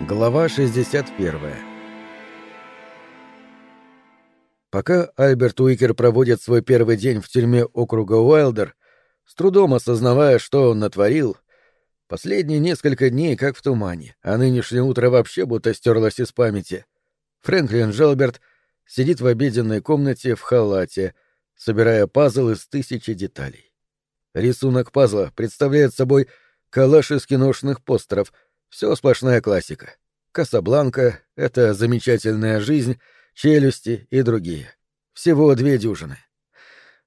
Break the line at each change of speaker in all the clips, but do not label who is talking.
Глава 61 Пока Альберт Уикер проводит свой первый день в тюрьме округа Уайлдер, с трудом осознавая, что он натворил, последние несколько дней как в тумане, а нынешнее утро вообще будто стерлось из памяти, Фрэнклин Джелберт сидит в обеденной комнате в халате, собирая пазл из тысячи деталей. Рисунок пазла представляет собой коллаж из киношных постеров — все сплошная классика. Касабланка — это замечательная жизнь, челюсти и другие. Всего две дюжины.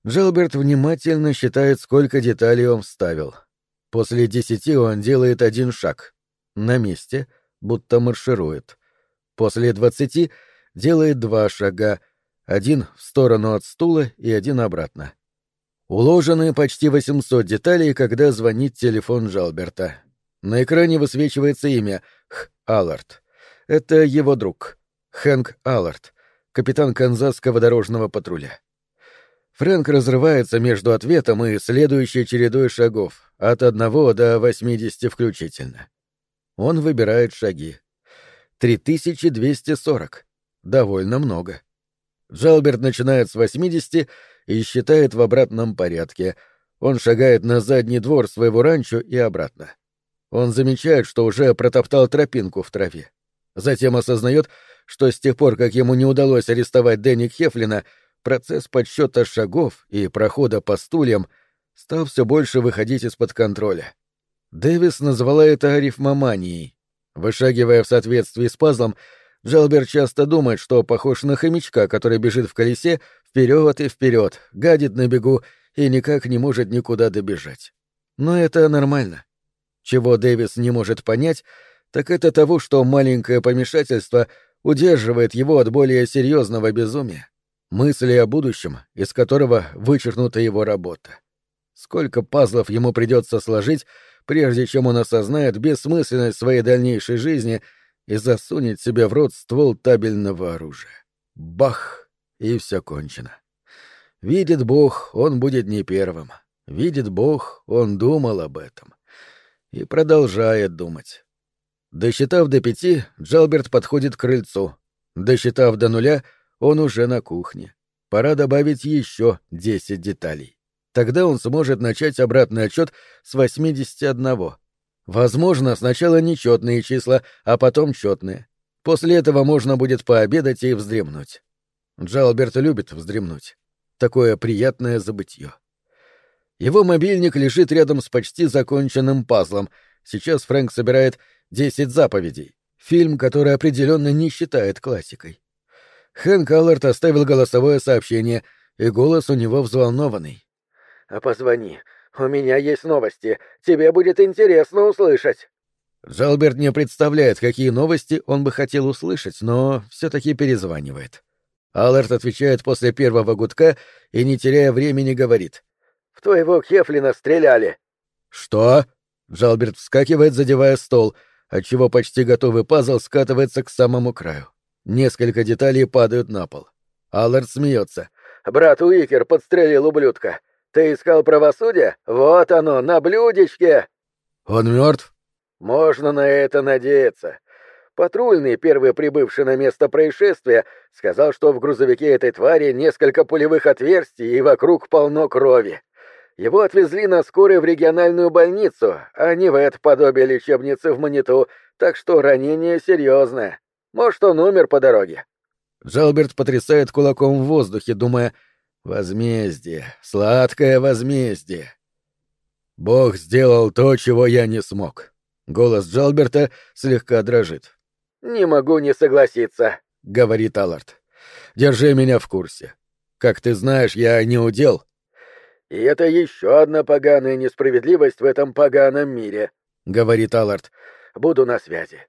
Джелберт внимательно считает, сколько деталей он вставил. После десяти он делает один шаг. На месте, будто марширует. После двадцати делает два шага, один в сторону от стула и один обратно. Уложены почти 800 деталей, когда звонит телефон Джалберта. На экране высвечивается имя — Х. Аллард. Это его друг. Хэнк Аллард, капитан канзасского дорожного патруля. Фрэнк разрывается между ответом и следующей чередой шагов, от одного до восьмидесяти включительно. Он выбирает шаги. 3240. Довольно много. Джалберт начинает с 80 и считает в обратном порядке. Он шагает на задний двор своего ранчо и обратно. Он замечает, что уже протоптал тропинку в траве. Затем осознает, что с тех пор, как ему не удалось арестовать Дэнни Хефлина, процесс подсчета шагов и прохода по стульям стал все больше выходить из-под контроля. Дэвис назвала это арифмоманией. Вышагивая в соответствии с пазлом, Джалбер часто думает, что похож на хомячка, который бежит в колесе вперед и вперед, гадит на бегу и никак не может никуда добежать. Но это нормально. Чего Дэвис не может понять, так это того, что маленькое помешательство удерживает его от более серьезного безумия, мысли о будущем, из которого вычеркнута его работа. Сколько пазлов ему придется сложить, прежде чем он осознает бессмысленность своей дальнейшей жизни и засунет себе в рот ствол табельного оружия. Бах! И все кончено. Видит Бог, он будет не первым. Видит Бог, он думал об этом и продолжает думать. Досчитав до пяти, Джалберт подходит к крыльцу. Досчитав до нуля, он уже на кухне. Пора добавить еще десять деталей. Тогда он сможет начать обратный отчет с 81. Возможно, сначала нечетные числа, а потом четные. После этого можно будет пообедать и вздремнуть. Джалберт любит вздремнуть. Такое приятное забытье. Его мобильник лежит рядом с почти законченным пазлом. Сейчас Фрэнк собирает «Десять заповедей». Фильм, который определенно не считает классикой. Хэнк Аллард оставил голосовое сообщение, и голос у него взволнованный. «А позвони. У меня есть новости. Тебе будет интересно услышать». Джалберт не представляет, какие новости он бы хотел услышать, но все-таки перезванивает. Аллард отвечает после первого гудка и, не теряя времени, говорит твоего Кефлина стреляли. Что? Джалберт вскакивает, задевая стол, отчего почти готовый пазл скатывается к самому краю. Несколько деталей падают на пол. Аллард смеется. Брат Уикер подстрелил ублюдка. Ты искал правосудие? Вот оно, на блюдечке. Он мертв? Можно на это надеяться. Патрульный, первый прибывший на место происшествия, сказал, что в грузовике этой твари несколько пулевых отверстий и вокруг полно крови. Его отвезли на скорой в региональную больницу, а не в это подобие лечебницы в Маниту, так что ранение серьезное. Может, он умер по дороге. Джалберт потрясает кулаком в воздухе, думая «Возмездие, сладкое возмездие». «Бог сделал то, чего я не смог». Голос Джалберта слегка дрожит. «Не могу не согласиться», — говорит Аллард. «Держи меня в курсе. Как ты знаешь, я не удел, «И это еще одна поганая несправедливость в этом поганом мире», — говорит Аллард. «Буду на связи».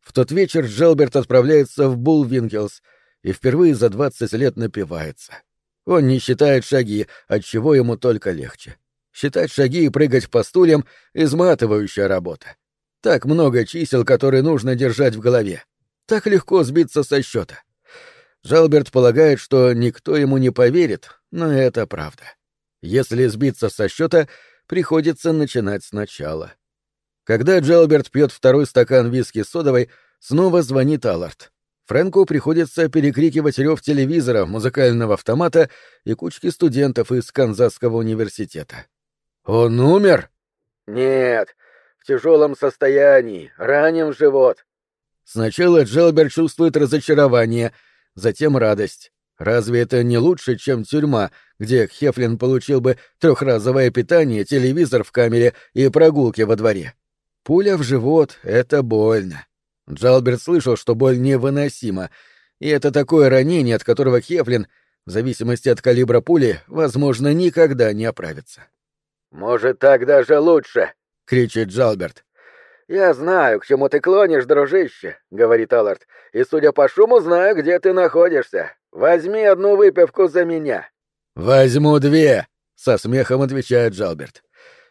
В тот вечер Джелберт отправляется в Булвинкелс и впервые за двадцать лет напивается. Он не считает шаги, отчего ему только легче. Считать шаги и прыгать по стульям — изматывающая работа. Так много чисел, которые нужно держать в голове. Так легко сбиться со счета. Жалберт полагает, что никто ему не поверит, но это правда. Если сбиться со счета, приходится начинать сначала. Когда Джелберт пьет второй стакан виски содовой, снова звонит Аллард. Фрэнку приходится перекрикивать рев телевизора, музыкального автомата и кучки студентов из Канзасского университета. «Он умер?» «Нет, в тяжелом состоянии, ранен в живот». Сначала Джелберт чувствует разочарование, затем радость. Разве это не лучше, чем тюрьма, где Хефлин получил бы трехразовое питание, телевизор в камере и прогулки во дворе? Пуля в живот — это больно. Джалберт слышал, что боль невыносима, и это такое ранение, от которого Хефлин, в зависимости от калибра пули, возможно, никогда не оправится. «Может, так даже лучше!» — кричит Джалберт. «Я знаю, к чему ты клонишь, дружище», — говорит Аллард, — «и, судя по шуму, знаю, где ты находишься. Возьми одну выпивку за меня». «Возьму две», — со смехом отвечает Джалберт.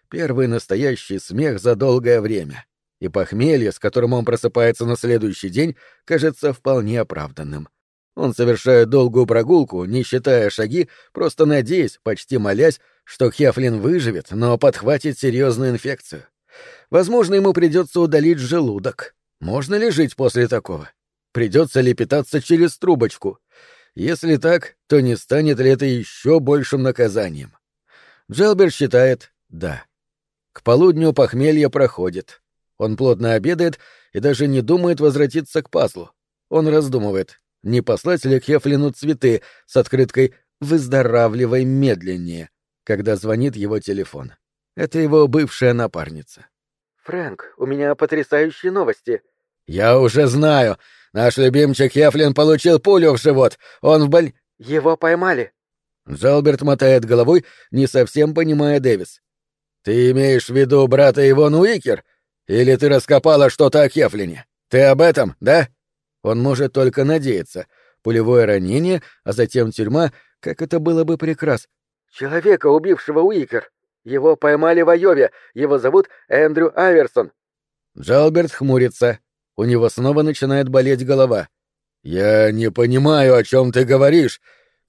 Первый настоящий смех за долгое время. И похмелье, с которым он просыпается на следующий день, кажется вполне оправданным. Он совершает долгую прогулку, не считая шаги, просто надеясь, почти молясь, что Хефлин выживет, но подхватит серьезную инфекцию. Возможно, ему придется удалить желудок. Можно ли жить после такого? Придется ли питаться через трубочку? Если так, то не станет ли это еще большим наказанием? Джелбер считает «да». К полудню похмелье проходит. Он плотно обедает и даже не думает возвратиться к пазлу. Он раздумывает, не послать ли Хефлину цветы с открыткой «Выздоравливай медленнее», когда звонит его телефон. Это его бывшая напарница. «Фрэнк, у меня потрясающие новости». «Я уже знаю. Наш любимчик Хефлин получил пулю в живот. Он в боль...» «Его поймали». Джалберт мотает головой, не совсем понимая Дэвис. «Ты имеешь в виду брата Ивон Уикер? Или ты раскопала что-то о Хефлине? Ты об этом, да?» Он может только надеяться. Пулевое ранение, а затем тюрьма, как это было бы прекрасно. «Человека, убившего Уикер. Его поймали в Айове. Его зовут Эндрю Айверсон». Джалберт хмурится. У него снова начинает болеть голова. «Я не понимаю, о чем ты говоришь.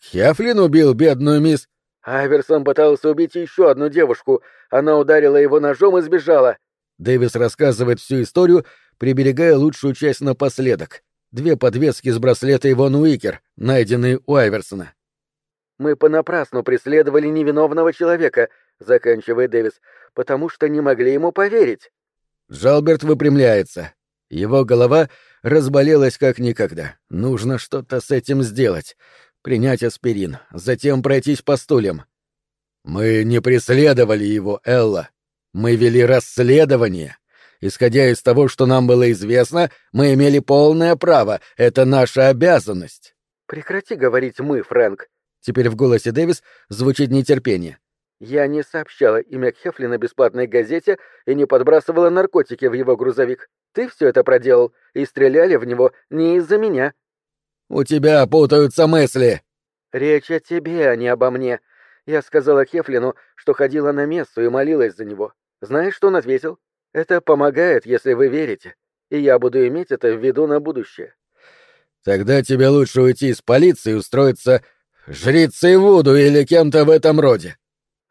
Хефлин убил бедную мисс...» Айверсон пытался убить еще одну девушку. Она ударила его ножом и сбежала. Дэвис рассказывает всю историю, приберегая лучшую часть напоследок. Две подвески с браслета Ивон Уикер, найденные у Айверсона. «Мы понапрасну преследовали невиновного человека», — заканчивает Дэвис, «потому что не могли ему поверить». Жалберт выпрямляется. Его голова разболелась как никогда. Нужно что-то с этим сделать. Принять аспирин, затем пройтись по стульям. «Мы не преследовали его, Элла. Мы вели расследование. Исходя из того, что нам было известно, мы имели полное право. Это наша обязанность». «Прекрати говорить «мы», Фрэнк», Теперь в голосе Дэвис звучит нетерпение. «Я не сообщала имя Хефлина бесплатной газете и не подбрасывала наркотики в его грузовик. Ты все это проделал, и стреляли в него не из-за меня». «У тебя путаются мысли». «Речь о тебе, а не обо мне. Я сказала Хефлину, что ходила на мессу и молилась за него. Знаешь, что он ответил? Это помогает, если вы верите. И я буду иметь это в виду на будущее». «Тогда тебе лучше уйти из полиции и устроиться жрицей Вуду или кем-то в этом роде.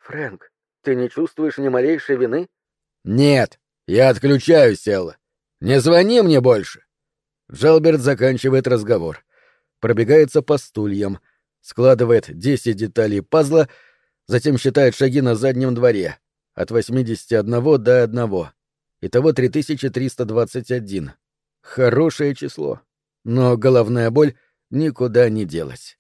Фрэнк, ты не чувствуешь ни малейшей вины? Нет, я отключаюсь, Элла. Не звони мне больше. Джалберт заканчивает разговор. Пробегается по стульям, складывает десять деталей пазла, затем считает шаги на заднем дворе. От 81 до 1. Итого 3321. Хорошее число. Но головная боль никуда не делась.